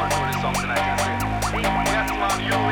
want to do something I can say. You.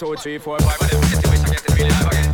two, three, four, five. But really live again.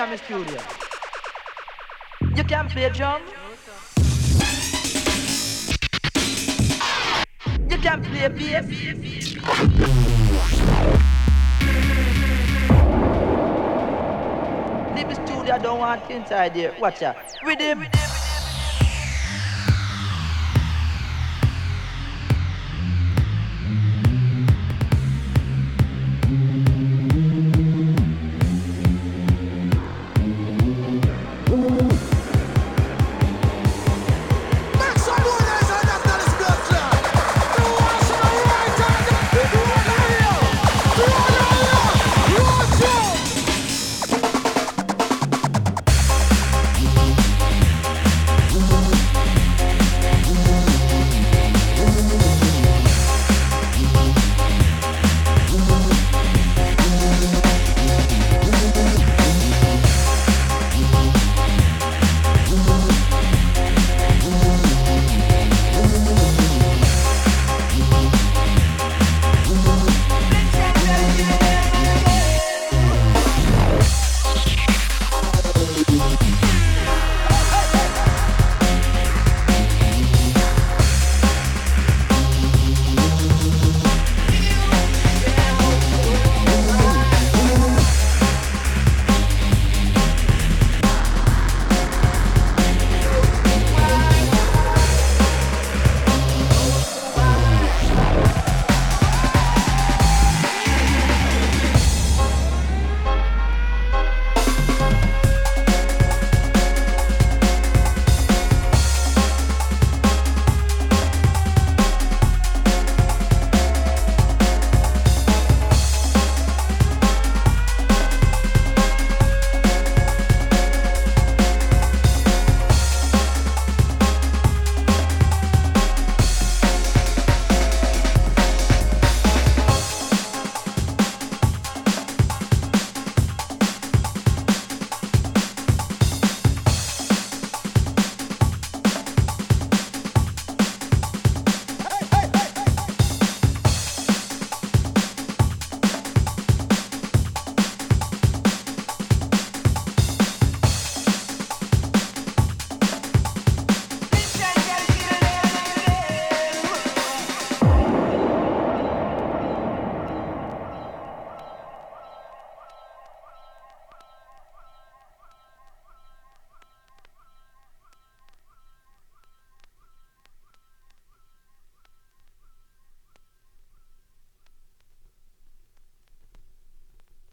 in my studio. You can play drum. You can play bass. Leave the studio, I don't want inside there. Watch out. With him.